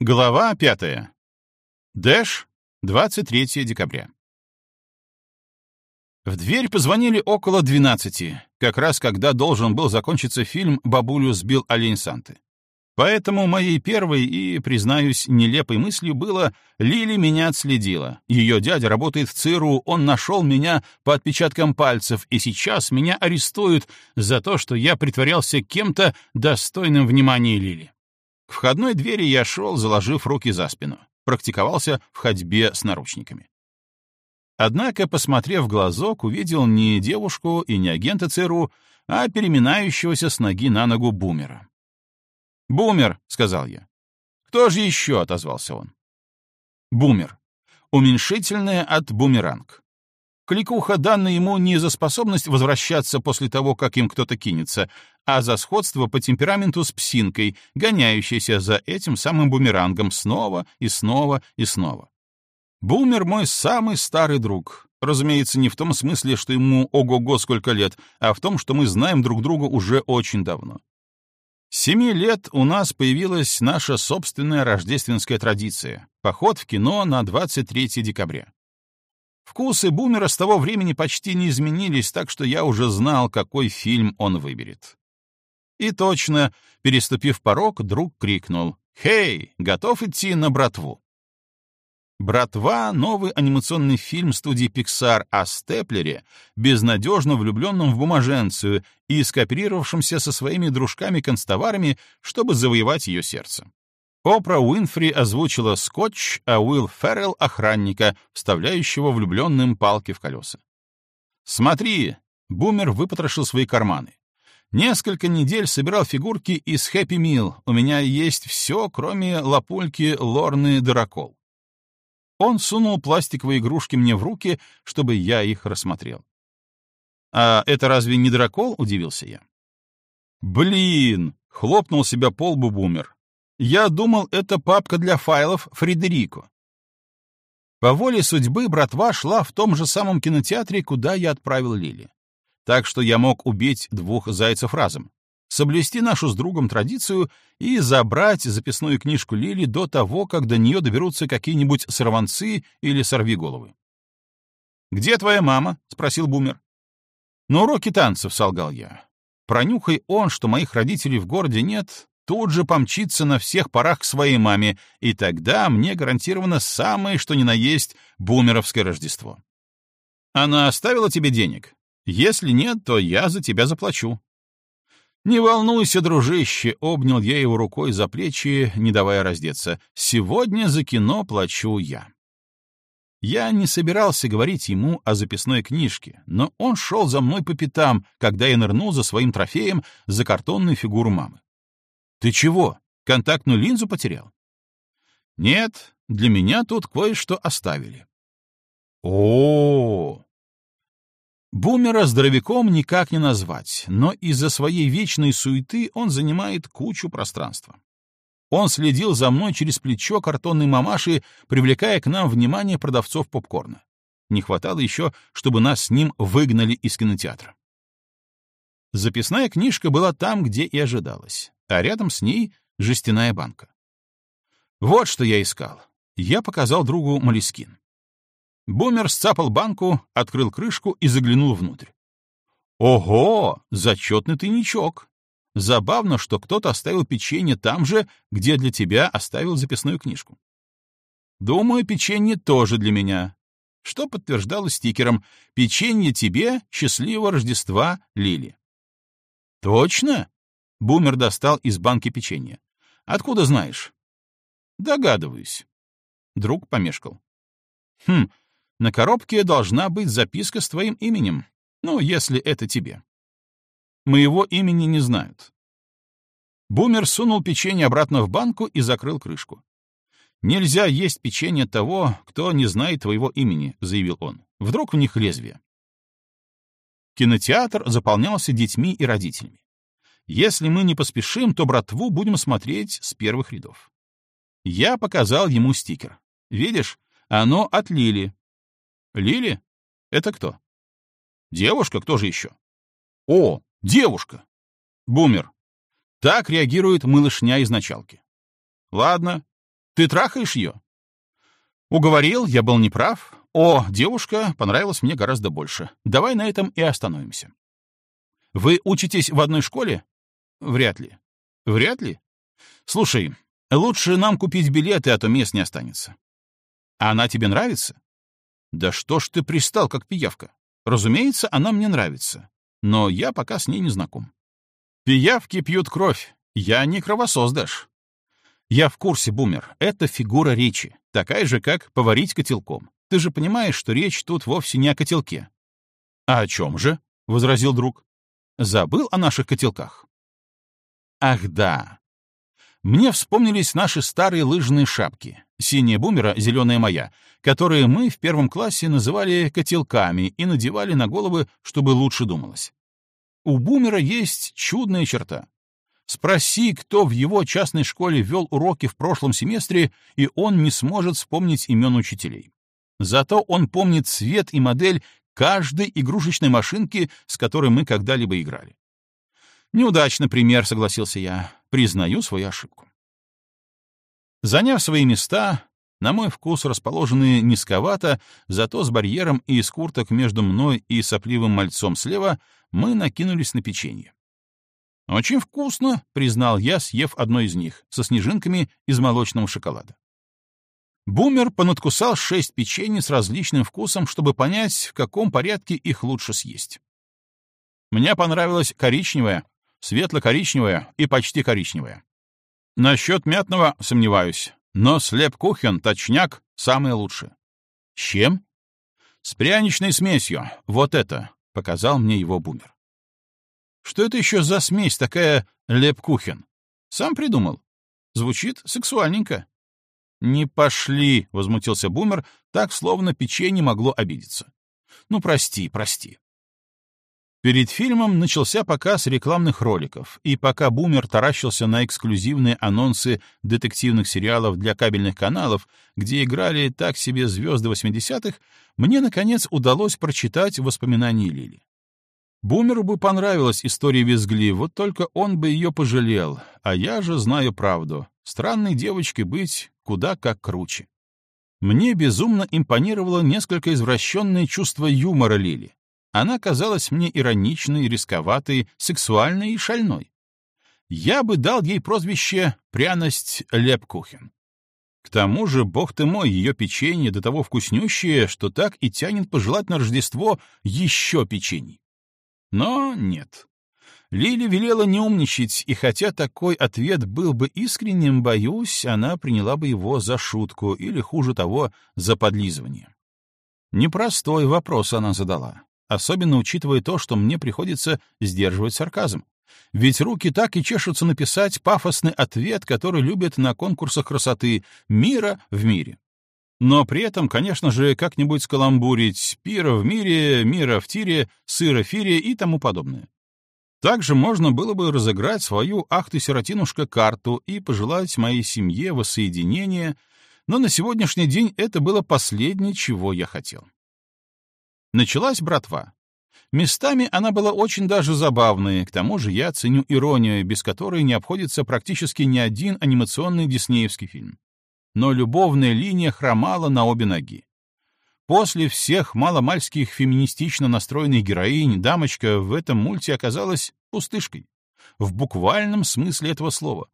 Глава пятая. Дэш, 23 декабря. В дверь позвонили около 12, как раз когда должен был закончиться фильм «Бабулю сбил олень Санты». Поэтому моей первой и, признаюсь, нелепой мыслью было «Лили меня отследила. Ее дядя работает в ЦРУ, он нашел меня по отпечаткам пальцев, и сейчас меня арестуют за то, что я притворялся кем-то достойным внимания Лили». К входной двери я шел, заложив руки за спину. Практиковался в ходьбе с наручниками. Однако, посмотрев в глазок, увидел не девушку и не агента ЦРУ, а переминающегося с ноги на ногу бумера. «Бумер», — сказал я. «Кто же еще?» — отозвался он. «Бумер. Уменьшительное от бумеранг. Кликуха данная ему не за способность возвращаться после того, как им кто-то кинется, а за сходство по темпераменту с псинкой, гоняющейся за этим самым бумерангом снова и снова и снова. Бумер мой самый старый друг. Разумеется, не в том смысле, что ему ого-го сколько лет, а в том, что мы знаем друг друга уже очень давно. С семи лет у нас появилась наша собственная рождественская традиция — поход в кино на 23 декабря. Вкусы бумера с того времени почти не изменились, так что я уже знал, какой фильм он выберет. И точно, переступив порог, друг крикнул «Хей, готов идти на братву?» «Братва» — новый анимационный фильм студии Pixar о Степлере, безнадежно влюбленном в бумаженцию и скооперировавшемся со своими дружками-констоварами, чтобы завоевать ее сердце. Опра Уинфри озвучила скотч, а Уилл Феррелл — охранника, вставляющего влюбленным палки в колеса. «Смотри!» — Бумер выпотрошил свои карманы. «Несколько недель собирал фигурки из Хэппи Мил. У меня есть все, кроме лапульки Лорны Дракол». Он сунул пластиковые игрушки мне в руки, чтобы я их рассмотрел. «А это разве не Дракол?» — удивился я. «Блин!» — хлопнул себя по лбу Бумер. Я думал, это папка для файлов Фредерико. По воле судьбы братва шла в том же самом кинотеатре, куда я отправил Лили. Так что я мог убить двух зайцев разом. Соблюсти нашу с другом традицию и забрать записную книжку Лили до того, как до нее доберутся какие-нибудь сорванцы или сорвиголовы. «Где твоя мама?» — спросил Бумер. «На уроке танцев», — солгал я. Пронюхай он, что моих родителей в городе нет, тут же помчится на всех парах к своей маме, и тогда мне гарантировано самое, что ни на есть, бумеровское Рождество. Она оставила тебе денег? Если нет, то я за тебя заплачу. «Не волнуйся, дружище», — обнял я его рукой за плечи, не давая раздеться. «Сегодня за кино плачу я». Я не собирался говорить ему о записной книжке, но он шел за мной по пятам, когда я нырнул за своим трофеем за картонную фигуру мамы. Ты чего, контактную линзу потерял? Нет, для меня тут кое-что оставили. О, -о, -о, Бумера здоровяком никак не назвать, но из-за своей вечной суеты он занимает кучу пространства. Он следил за мной через плечо картонной мамаши, привлекая к нам внимание продавцов попкорна. Не хватало еще, чтобы нас с ним выгнали из кинотеатра. Записная книжка была там, где и ожидалось а рядом с ней жестяная банка. Вот что я искал. Я показал другу молескин. Бумер сцапал банку, открыл крышку и заглянул внутрь. Ого, зачетный тайничок. Забавно, что кто-то оставил печенье там же, где для тебя оставил записную книжку. Думаю, печенье тоже для меня. Что подтверждало стикером «Печенье тебе, счастливого Рождества, Лили». Точно? Бумер достал из банки печенье. «Откуда знаешь?» «Догадываюсь». Друг помешкал. «Хм, на коробке должна быть записка с твоим именем. Ну, если это тебе». «Моего имени не знают». Бумер сунул печенье обратно в банку и закрыл крышку. «Нельзя есть печенье того, кто не знает твоего имени», — заявил он. «Вдруг в них лезвие». Кинотеатр заполнялся детьми и родителями. Если мы не поспешим, то братву будем смотреть с первых рядов. Я показал ему стикер. Видишь, оно от Лили. Лили? Это кто? Девушка, кто же еще? О, девушка! Бумер. Так реагирует малышня из началки. Ладно, Ты трахаешь ее?» Уговорил, я был неправ. О, девушка понравилась мне гораздо больше. Давай на этом и остановимся. Вы учитесь в одной школе? Вряд ли. Вряд ли? Слушай, лучше нам купить билеты, а то мест не останется. А она тебе нравится? Да что ж ты пристал, как пиявка? Разумеется, она мне нравится. Но я пока с ней не знаком. Пиявки пьют кровь. Я не кровосоздашь. Я в курсе, бумер. Это фигура речи. Такая же, как поварить котелком. Ты же понимаешь, что речь тут вовсе не о котелке. А о чем же? — возразил друг. Забыл о наших котелках. Ах да. Мне вспомнились наши старые лыжные шапки, синяя бумера, зеленая моя, которые мы в первом классе называли котелками и надевали на головы, чтобы лучше думалось. У бумера есть чудная черта. Спроси, кто в его частной школе вел уроки в прошлом семестре, и он не сможет вспомнить имен учителей. Зато он помнит цвет и модель каждой игрушечной машинки, с которой мы когда-либо играли. Неудачный пример, согласился я. Признаю свою ошибку. Заняв свои места, на мой вкус расположенные низковато, зато с барьером и из курток между мной и сопливым мальцом слева, мы накинулись на печенье. «Очень вкусно», — признал я, съев одно из них, со снежинками из молочного шоколада. Бумер понадкусал шесть печений с различным вкусом, чтобы понять, в каком порядке их лучше съесть. Мне понравилось коричневое, светло-коричневое и почти коричневое. Насчет мятного сомневаюсь, но слеп-кухен, точняк, самое лучшее. С чем? С пряничной смесью, вот это, — показал мне его бумер. Что это еще за смесь такая лепкухен? Сам придумал. Звучит сексуальненько. «Не пошли», — возмутился Бумер, так, словно печенье могло обидеться. «Ну, прости, прости». Перед фильмом начался показ рекламных роликов, и пока Бумер таращился на эксклюзивные анонсы детективных сериалов для кабельных каналов, где играли так себе звезды 80-х, мне, наконец, удалось прочитать воспоминания Лили. Бумеру бы понравилась история Визгли, вот только он бы ее пожалел, а я же знаю правду. Странной девочке быть куда как круче. Мне безумно импонировало несколько извращенное чувство юмора Лили. Она казалась мне ироничной, рисковатой, сексуальной и шальной. Я бы дал ей прозвище «пряность Лепкухен». К тому же, бог ты мой, ее печенье до того вкуснющее, что так и тянет пожелать на Рождество еще печенье. Но нет. Лили велела не умничать, и хотя такой ответ был бы искренним, боюсь, она приняла бы его за шутку или, хуже того, за подлизывание. Непростой вопрос она задала, особенно учитывая то, что мне приходится сдерживать сарказм. Ведь руки так и чешутся написать пафосный ответ, который любят на конкурсах красоты «Мира в мире». Но при этом, конечно же, как-нибудь скаламбурить «пира в мире», «мира в тире», «сыра в фире» и тому подобное. Также можно было бы разыграть свою «Ах ты, сиротинушка» карту и пожелать моей семье воссоединения, но на сегодняшний день это было последнее, чего я хотел. Началась братва. Местами она была очень даже забавной, к тому же я ценю иронию, без которой не обходится практически ни один анимационный диснеевский фильм но любовная линия хромала на обе ноги. После всех маломальских феминистично настроенных героинь дамочка в этом мульте оказалась пустышкой. В буквальном смысле этого слова.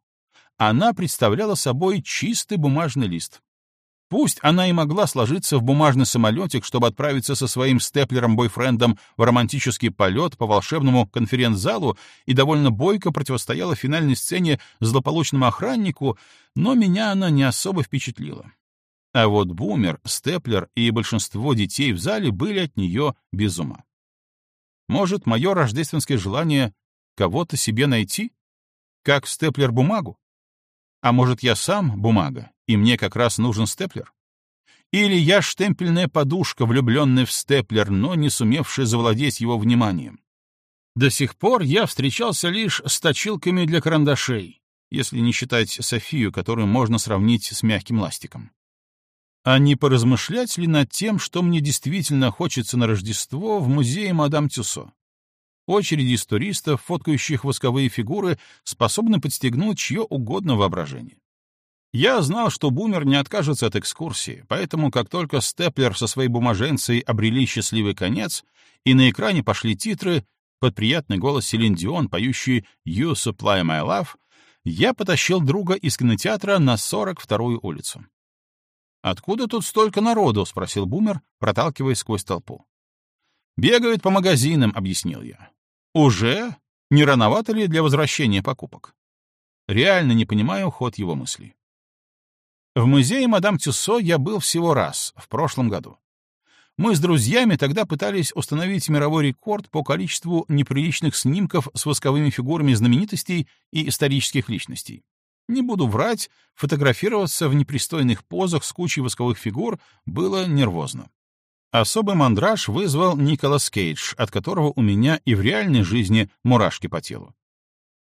Она представляла собой чистый бумажный лист. Пусть она и могла сложиться в бумажный самолетик, чтобы отправиться со своим степлером-бойфрендом в романтический полет по волшебному конференц-залу и довольно бойко противостояла финальной сцене злополучному охраннику, но меня она не особо впечатлила. А вот Бумер, Степлер и большинство детей в зале были от нее без ума. Может, мое рождественское желание кого-то себе найти? Как Степлер бумагу? А может, я сам бумага, и мне как раз нужен степлер? Или я штемпельная подушка, влюбленная в степлер, но не сумевшая завладеть его вниманием? До сих пор я встречался лишь с точилками для карандашей, если не считать Софию, которую можно сравнить с мягким ластиком. А не поразмышлять ли над тем, что мне действительно хочется на Рождество в музее мадам Тюсо? Очереди из туристов, фоткающих восковые фигуры, способны подстегнуть чье угодно воображение. Я знал, что бумер не откажется от экскурсии, поэтому как только Степлер со своей бумаженцей обрели счастливый конец, и на экране пошли титры, под приятный голос Селин Дион, поющий «You supply my love», я потащил друга из кинотеатра на 42-ю улицу. «Откуда тут столько народу?» — спросил Бумер, проталкиваясь сквозь толпу. «Бегают по магазинам», — объяснил я. «Уже? Не рановато ли для возвращения покупок?» Реально не понимаю ход его мыслей. В музее мадам Тюссо я был всего раз, в прошлом году. Мы с друзьями тогда пытались установить мировой рекорд по количеству неприличных снимков с восковыми фигурами знаменитостей и исторических личностей. Не буду врать, фотографироваться в непристойных позах с кучей восковых фигур было нервозно. Особый мандраж вызвал Николас Кейдж, от которого у меня и в реальной жизни мурашки по телу.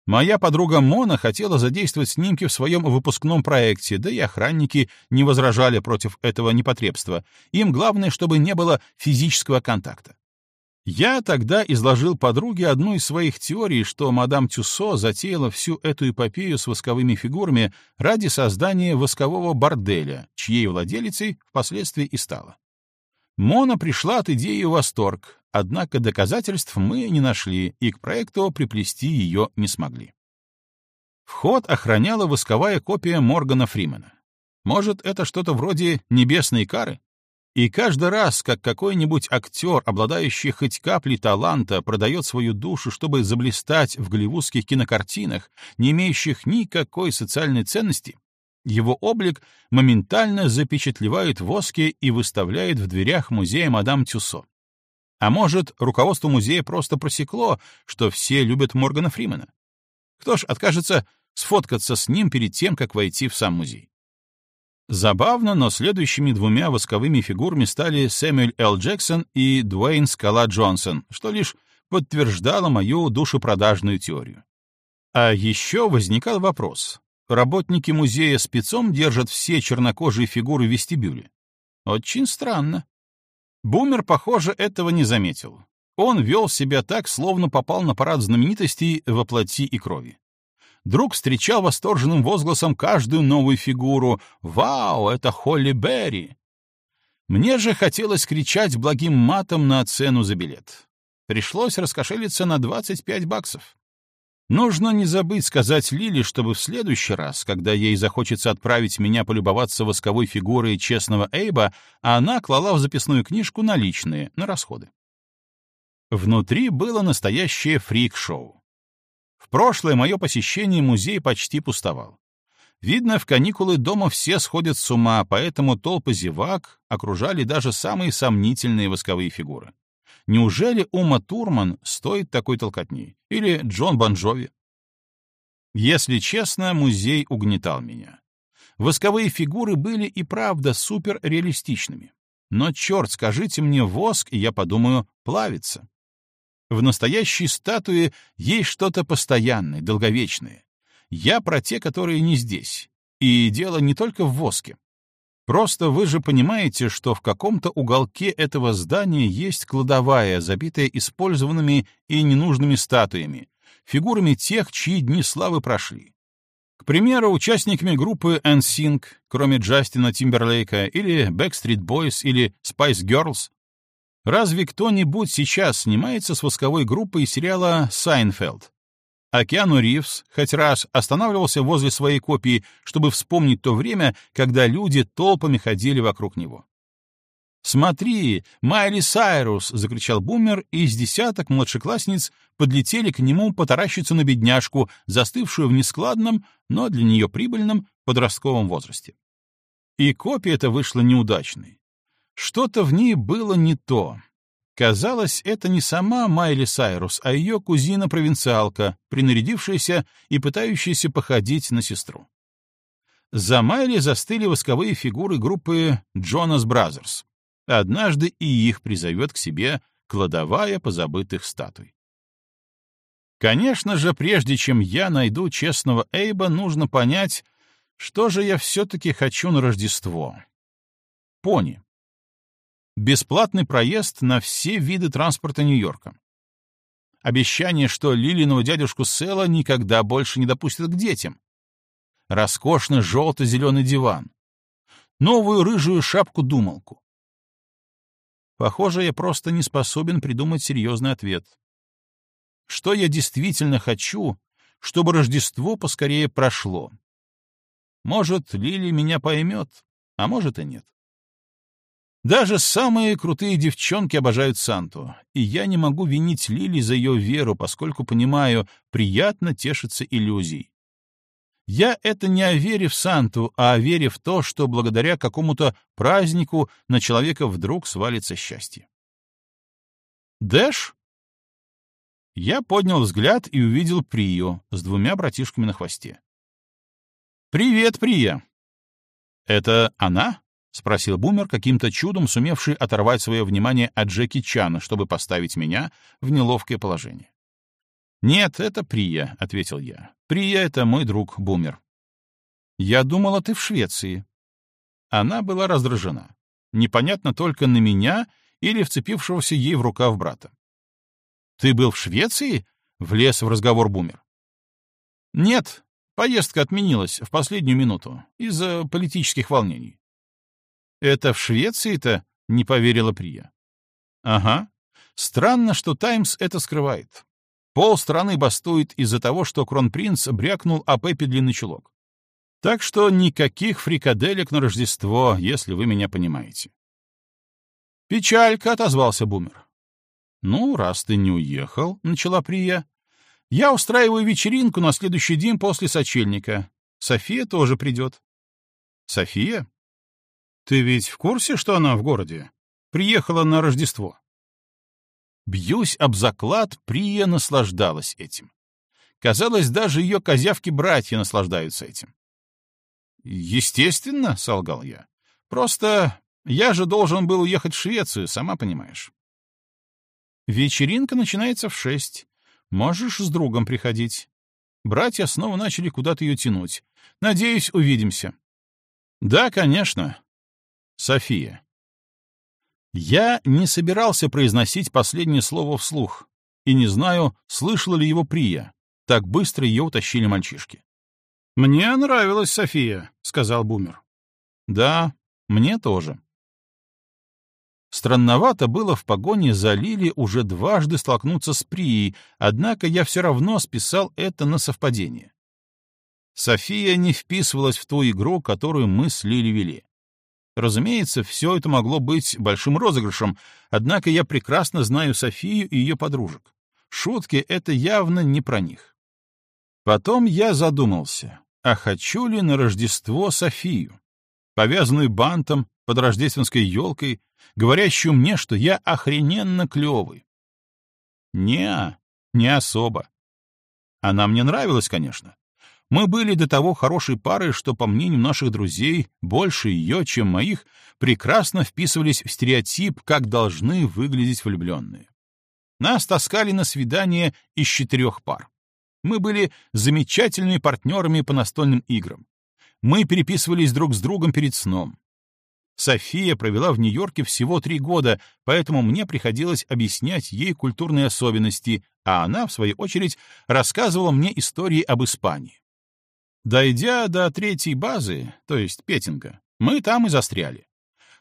Моя подруга Мона хотела задействовать снимки в своем выпускном проекте, да и охранники не возражали против этого непотребства. Им главное, чтобы не было физического контакта. Я тогда изложил подруге одну из своих теорий, что мадам Тюссо затеяла всю эту эпопею с восковыми фигурами ради создания воскового борделя, чьей владелицей впоследствии и стала. Мона пришла от идеи в восторг, однако доказательств мы не нашли и к проекту приплести ее не смогли. Вход охраняла восковая копия Моргана Фримена. Может, это что-то вроде небесной кары? И каждый раз, как какой-нибудь актер, обладающий хоть каплей таланта, продает свою душу, чтобы заблистать в голливудских кинокартинах, не имеющих никакой социальной ценности, его облик моментально запечатлевают в воске и выставляют в дверях музея мадам Тюссо. А может, руководство музея просто просекло, что все любят Моргана Фримена? Кто ж откажется сфоткаться с ним перед тем, как войти в сам музей? Забавно, но следующими двумя восковыми фигурами стали Сэмюэль Л. Джексон и Дуэйн Скала Джонсон, что лишь подтверждало мою душепродажную теорию. А еще возникал вопрос. Работники музея спецом держат все чернокожие фигуры в вестибюле. Очень странно. Бумер, похоже, этого не заметил. Он вел себя так, словно попал на парад знаменитостей во плоти и крови. Друг встречал восторженным возгласом каждую новую фигуру. «Вау, это Холли Берри!» Мне же хотелось кричать благим матом на цену за билет. Пришлось раскошелиться на 25 баксов. Нужно не забыть сказать Лили, чтобы в следующий раз, когда ей захочется отправить меня полюбоваться восковой фигурой честного Эйба, она клала в записную книжку наличные, на расходы. Внутри было настоящее фрик-шоу. В прошлое мое посещение музей почти пустовал. Видно, в каникулы дома все сходят с ума, поэтому толпы зевак окружали даже самые сомнительные восковые фигуры. Неужели Ума Турман стоит такой толкотни? Или Джон Бонжови? Если честно, музей угнетал меня. Восковые фигуры были и правда суперреалистичными. Но, черт, скажите мне воск, и я подумаю, плавится. В настоящей статуе есть что-то постоянное, долговечное. Я про те, которые не здесь. И дело не только в воске. Просто вы же понимаете, что в каком-то уголке этого здания есть кладовая, забитая использованными и ненужными статуями, фигурами тех, чьи дни славы прошли. К примеру, участниками группы NSYNC, кроме Джастина Тимберлейка, или Backstreet Boys, или Spice Girls. Разве кто-нибудь сейчас снимается с восковой группой сериала «Сайнфелд»? А Киану Ривз хоть раз останавливался возле своей копии, чтобы вспомнить то время, когда люди толпами ходили вокруг него. «Смотри, Майли Сайрус!» — закричал Бумер, и из десяток младшеклассниц подлетели к нему потаращиться на бедняжку, застывшую в нескладном, но для нее прибыльном подростковом возрасте. И копия эта вышла неудачной. Что-то в ней было не то. Казалось, это не сама Майли Сайрус, а ее кузина-провинциалка, принарядившаяся и пытающаяся походить на сестру. За Майли застыли восковые фигуры группы Джонас Бразерс. Однажды и их призовет к себе кладовая позабытых статуй. Конечно же, прежде чем я найду честного Эйба, нужно понять, что же я все-таки хочу на Рождество. Пони. Бесплатный проезд на все виды транспорта Нью-Йорка. Обещание, что Лилиного дядюшку Сэла никогда больше не допустят к детям. роскошный желто-зеленый диван, новую рыжую шапку-думалку. Похоже, я просто не способен придумать серьезный ответ. Что я действительно хочу, чтобы Рождество поскорее прошло? Может, Лили меня поймет, а может и нет. Даже самые крутые девчонки обожают Санту, и я не могу винить Лили за ее веру, поскольку понимаю, приятно тешиться иллюзией. Я это не о вере в Санту, а о вере в то, что благодаря какому-то празднику на человека вдруг свалится счастье. Дэш? Я поднял взгляд и увидел Прию с двумя братишками на хвосте. «Привет, Прия!» «Это она?» — спросил Бумер, каким-то чудом сумевший оторвать свое внимание от Джеки Чана, чтобы поставить меня в неловкое положение. «Нет, это Прия», — ответил я. «Прия — это мой друг Бумер». «Я думала, ты в Швеции». Она была раздражена. Непонятно только на меня или вцепившегося ей в рукав брата. «Ты был в Швеции?» — влез в разговор Бумер. «Нет, поездка отменилась в последнюю минуту из-за политических волнений. «Это в Швеции-то?» — не поверила Прия. «Ага. Странно, что «Таймс» это скрывает. Пол страны бастует из-за того, что кронпринц брякнул о Пепе длинный чулок. Так что никаких фрикаделек на Рождество, если вы меня понимаете». «Печалька», — отозвался Бумер. «Ну, раз ты не уехал», — начала Прия, — «я устраиваю вечеринку на следующий день после сочельника. София тоже придет». «София?» Ты ведь в курсе, что она в городе? Приехала на Рождество. Бьюсь об заклад, Прия наслаждалась этим. Казалось, даже ее козявки-братья наслаждаются этим. «Естественно», — солгал я. «Просто я же должен был уехать в Швецию, сама понимаешь». «Вечеринка начинается в шесть. Можешь с другом приходить». Братья снова начали куда-то ее тянуть. «Надеюсь, увидимся». «Да, конечно. София. Я не собирался произносить последнее слово вслух, и не знаю, слышала ли его Прия. Так быстро ее утащили мальчишки. «Мне нравилась София», — сказал Бумер. «Да, мне тоже». Странновато было в погоне за Лили уже дважды столкнуться с Прией, однако я все равно списал это на совпадение. София не вписывалась в ту игру, которую мы с Лили вели. Разумеется, все это могло быть большим розыгрышем, однако я прекрасно знаю Софию и ее подружек. Шутки — это явно не про них. Потом я задумался, а хочу ли на Рождество Софию, повязанную бантом под рождественской елкой, говорящую мне, что я охрененно клевый. Не, не особо. Она мне нравилась, конечно. Мы были до того хорошей парой, что, по мнению наших друзей, больше ее, чем моих, прекрасно вписывались в стереотип, как должны выглядеть влюбленные. Нас таскали на свидание из четырех пар. Мы были замечательными партнерами по настольным играм. Мы переписывались друг с другом перед сном. София провела в Нью-Йорке всего три года, поэтому мне приходилось объяснять ей культурные особенности, а она, в свою очередь, рассказывала мне истории об Испании. Дойдя до третьей базы, то есть Петинга, мы там и застряли.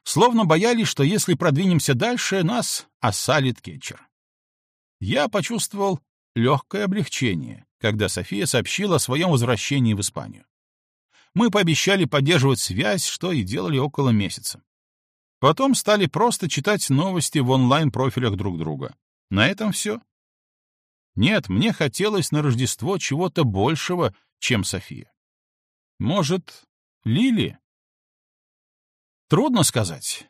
Словно боялись, что если продвинемся дальше, нас осалит кетчер. Я почувствовал легкое облегчение, когда София сообщила о своем возвращении в Испанию. Мы пообещали поддерживать связь, что и делали около месяца. Потом стали просто читать новости в онлайн-профилях друг друга. На этом все. Нет, мне хотелось на Рождество чего-то большего, чем София. Может, Лили? Трудно сказать.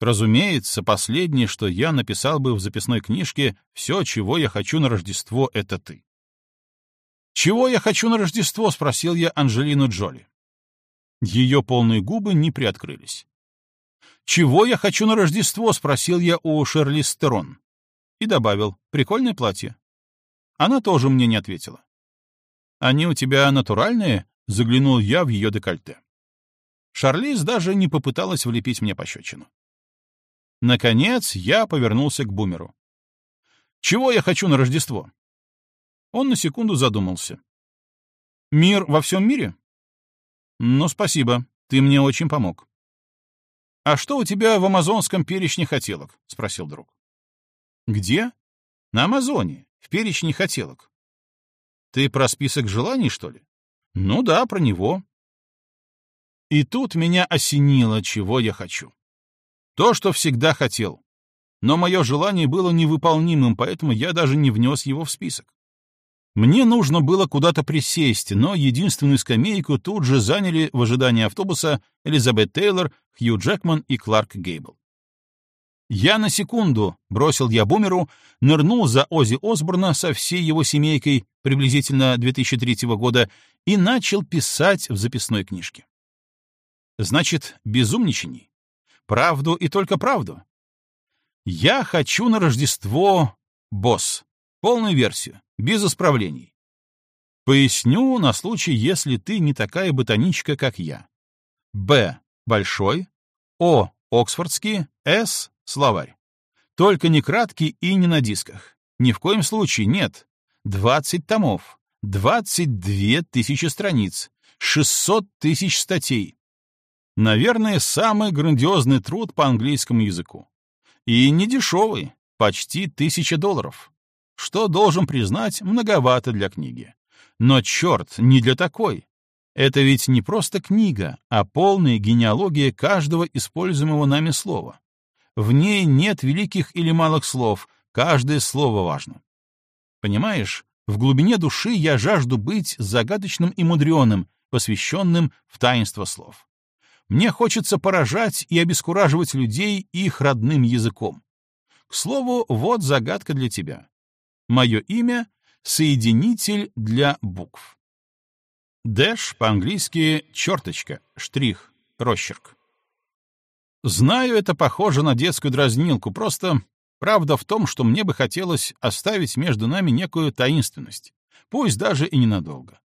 Разумеется, последнее, что я написал бы в записной книжке, все, чего я хочу на Рождество, это ты. «Чего я хочу на Рождество?» — спросил я Анжелину Джоли. Ее полные губы не приоткрылись. «Чего я хочу на Рождество?» — спросил я у Шерли Стерон. И добавил, «Прикольное платье». Она тоже мне не ответила. «Они у тебя натуральные?» Заглянул я в ее декольте. Шарлиз даже не попыталась влепить мне пощечину. Наконец я повернулся к бумеру. «Чего я хочу на Рождество?» Он на секунду задумался. «Мир во всем мире?» Ну, спасибо, ты мне очень помог. «А что у тебя в амазонском перечне хотелок?» — спросил друг. «Где?» «На Амазоне, в перечне хотелок». «Ты про список желаний, что ли?» «Ну да, про него». И тут меня осенило, чего я хочу. То, что всегда хотел. Но мое желание было невыполнимым, поэтому я даже не внес его в список. Мне нужно было куда-то присесть, но единственную скамейку тут же заняли в ожидании автобуса Элизабет Тейлор, Хью Джекман и Кларк Гейбл. Я на секунду, бросил я бумеру, нырнул за Ози Осборна со всей его семейкой, приблизительно 2003 года, и начал писать в записной книжке. Значит, безумничаний. Правду и только правду. Я хочу на Рождество босс. Полную версию, без исправлений. Поясню на случай, если ты не такая ботаничка, как я. Б. Большой. О. Оксфордский. С. Словарь. Только не краткий и не на дисках. Ни в коем случае нет. 20 томов. 22 тысячи страниц. 600 тысяч статей. Наверное, самый грандиозный труд по английскому языку. И не дешевый, почти тысяча долларов что, должен признать, многовато для книги. Но черт, не для такой. Это ведь не просто книга, а полная генеалогия каждого используемого нами слова. В ней нет великих или малых слов, каждое слово важно. Понимаешь, в глубине души я жажду быть загадочным и мудреным, посвященным в таинство слов. Мне хочется поражать и обескураживать людей их родным языком. К слову, вот загадка для тебя. Мое имя — соединитель для букв. Дэш по-английски черточка, штрих, росчерк. Знаю, это похоже на детскую дразнилку, просто правда в том, что мне бы хотелось оставить между нами некую таинственность, пусть даже и ненадолго.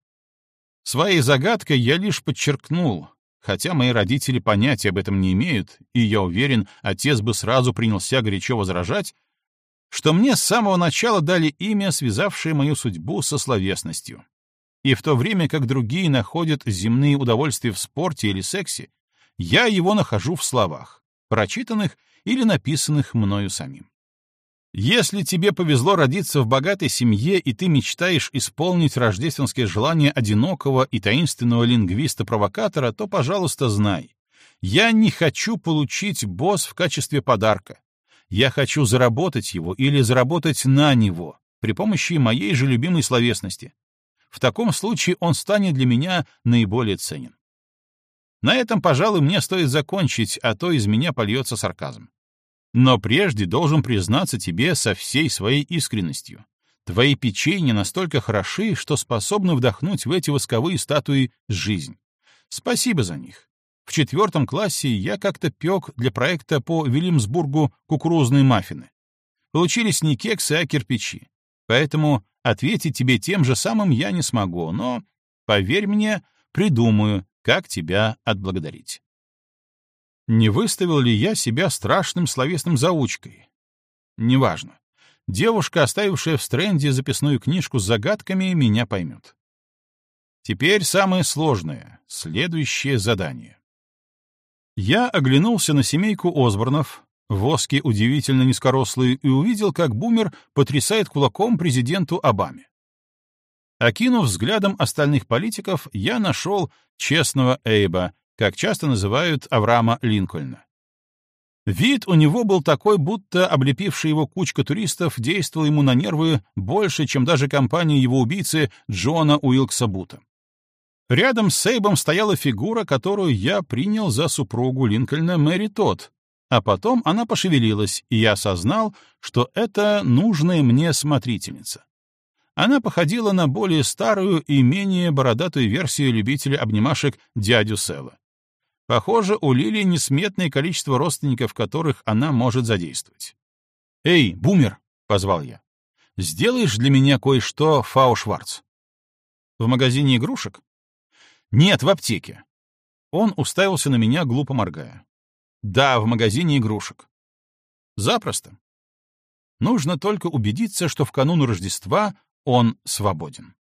Своей загадкой я лишь подчеркнул, хотя мои родители понятия об этом не имеют, и, я уверен, отец бы сразу принялся горячо возражать, что мне с самого начала дали имя, связавшее мою судьбу со словесностью. И в то время как другие находят земные удовольствия в спорте или сексе, я его нахожу в словах, прочитанных или написанных мною самим. Если тебе повезло родиться в богатой семье, и ты мечтаешь исполнить рождественское желание одинокого и таинственного лингвиста-провокатора, то, пожалуйста, знай, я не хочу получить босс в качестве подарка, я хочу заработать его или заработать на него при помощи моей же любимой словесности. В таком случае он станет для меня наиболее ценен. На этом, пожалуй, мне стоит закончить, а то из меня польется сарказм. Но прежде должен признаться тебе со всей своей искренностью. Твои печенья настолько хороши, что способны вдохнуть в эти восковые статуи жизнь. Спасибо за них. В четвертом классе я как-то пек для проекта по Вильямсбургу кукурузные маффины. Получились не кексы, а кирпичи. Поэтому ответить тебе тем же самым я не смогу, но, поверь мне, придумаю, как тебя отблагодарить. Не выставил ли я себя страшным словесным заучкой? Неважно. Девушка, оставившая в стренде записную книжку с загадками, меня поймет. Теперь самое сложное, следующее задание. Я оглянулся на семейку Осборнов, воски удивительно низкорослые, и увидел, как бумер потрясает кулаком президенту Обаме. Окинув взглядом остальных политиков, я нашел честного Эйба, как часто называют Авраама Линкольна. Вид у него был такой, будто облепившая его кучка туристов действовала ему на нервы больше, чем даже компания его убийцы Джона Уилкса Бута. Рядом с Сейбом стояла фигура, которую я принял за супругу Линкольна Мэри Тот, а потом она пошевелилась, и я осознал, что это нужная мне смотрительница. Она походила на более старую и менее бородатую версию любителя обнимашек дядю Сэла. Похоже, у Лили несметное количество родственников, которых она может задействовать. «Эй, бумер!» — позвал я. «Сделаешь для меня кое-что, Фау Шварц?» «В магазине игрушек?» «Нет, в аптеке». Он уставился на меня, глупо моргая. «Да, в магазине игрушек». «Запросто». Нужно только убедиться, что в канун Рождества он свободен.